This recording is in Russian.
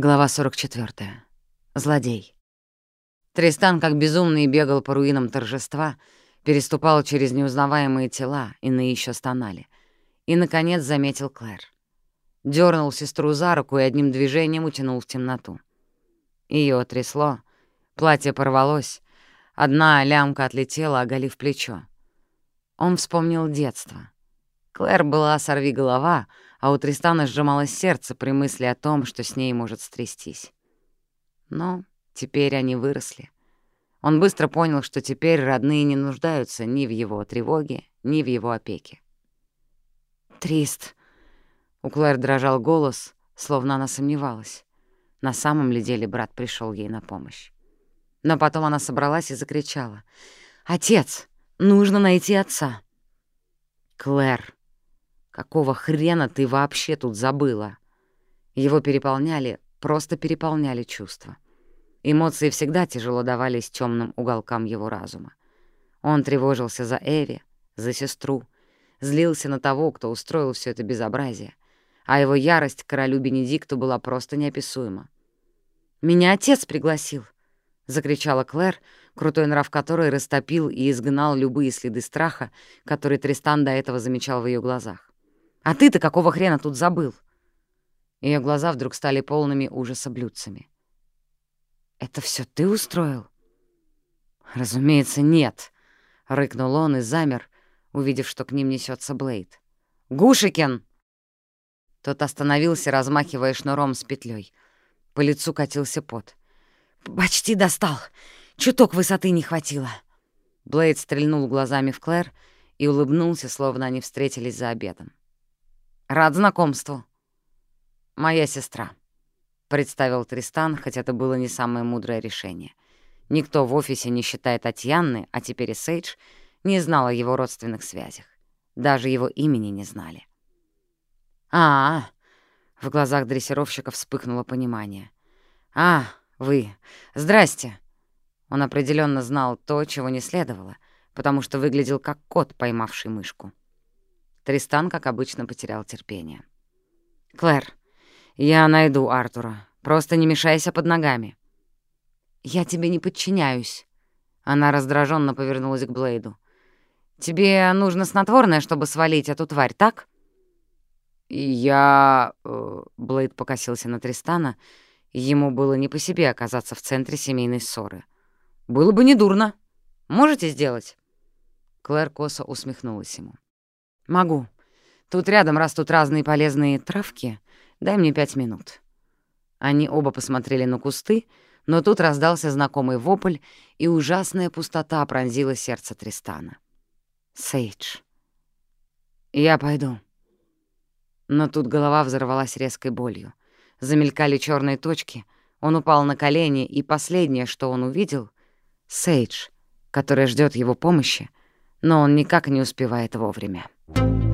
Глава 44. Злодей. Тристан, как безумный, бегал по руинам торжества, переступал через неузнаваемые тела, иные еще стонали. И, наконец, заметил Клэр. Дёрнул сестру за руку и одним движением утянул в темноту. Ее трясло, платье порвалось, одна лямка отлетела, оголив плечо. Он вспомнил детство. Клэр была сорви голова, а у Тристана сжималось сердце при мысли о том, что с ней может стрястись. Но теперь они выросли. Он быстро понял, что теперь родные не нуждаются ни в его тревоге, ни в его опеке. «Трист!» — у Клэр дрожал голос, словно она сомневалась. На самом ли деле брат пришел ей на помощь. Но потом она собралась и закричала. «Отец! Нужно найти отца!» «Клэр!» Какого хрена ты вообще тут забыла? Его переполняли, просто переполняли чувства. Эмоции всегда тяжело давались темным уголкам его разума. Он тревожился за Эви, за сестру, злился на того, кто устроил все это безобразие, а его ярость к королю Бенедикту была просто неописуема. «Меня отец пригласил!» — закричала Клэр, крутой нрав которой растопил и изгнал любые следы страха, которые Тристан до этого замечал в ее глазах. А ты-то какого хрена тут забыл?» Ее глаза вдруг стали полными ужаса блюдцами. «Это все ты устроил?» «Разумеется, нет», — рыкнул он и замер, увидев, что к ним несется Блейд. «Гушикин!» Тот остановился, размахивая шнуром с петлей. По лицу катился пот. «Почти достал. Чуток высоты не хватило». Блейд стрельнул глазами в Клэр и улыбнулся, словно они встретились за обедом. «Рад знакомству». «Моя сестра», — представил Тристан, хотя это было не самое мудрое решение. Никто в офисе, не считая Татьяны, а теперь и Сейдж, не знал о его родственных связях. Даже его имени не знали. а, -а, -а В глазах дрессировщика вспыхнуло понимание. «А, вы. Здрасте». Он определенно знал то, чего не следовало, потому что выглядел как кот, поймавший мышку. Тристан, как обычно, потерял терпение. «Клэр, я найду Артура. Просто не мешайся под ногами». «Я тебе не подчиняюсь». Она раздраженно повернулась к Блейду. «Тебе нужно снотворное, чтобы свалить эту тварь, так?» «Я...» э, — Блейд покосился на Тристана. Ему было не по себе оказаться в центре семейной ссоры. «Было бы недурно. Можете сделать?» Клэр косо усмехнулась ему. «Могу. Тут рядом растут разные полезные травки. Дай мне пять минут». Они оба посмотрели на кусты, но тут раздался знакомый вопль, и ужасная пустота пронзила сердце Тристана. «Сейдж». «Я пойду». Но тут голова взорвалась резкой болью. Замелькали черные точки, он упал на колени, и последнее, что он увидел — Сейдж, которая ждет его помощи, но он никак не успевает вовремя. Thank you.